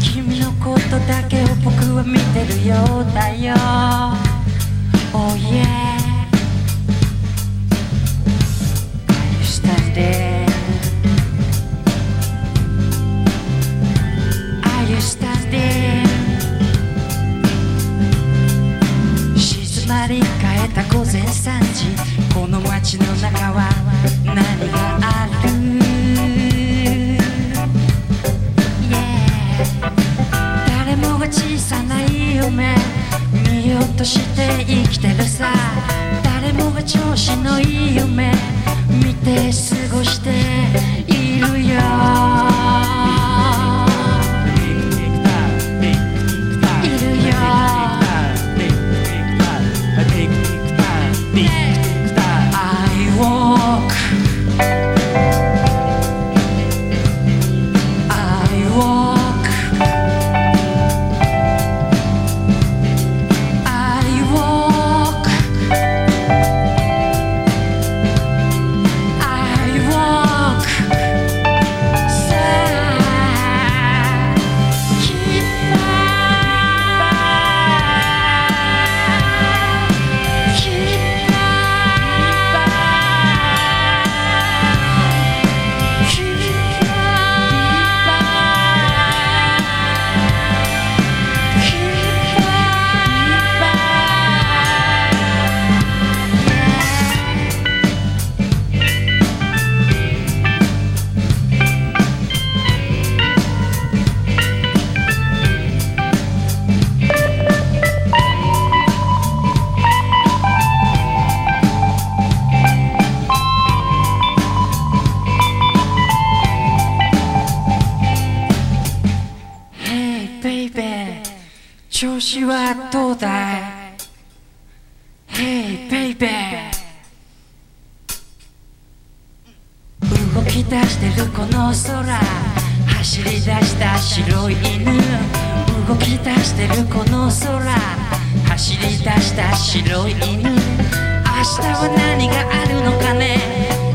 君のことだけを僕は見てるようだよ。Oh yeah You standing Are you standing 静まり返った午前3時。この街の中は過ごしているよ。Hey baby 調子はどうだい? Hey baby. 動き出してるこの空走り出した白い犬動き出してるこの空走り出した白い犬明日は何があるのかね?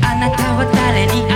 あなたは誰に会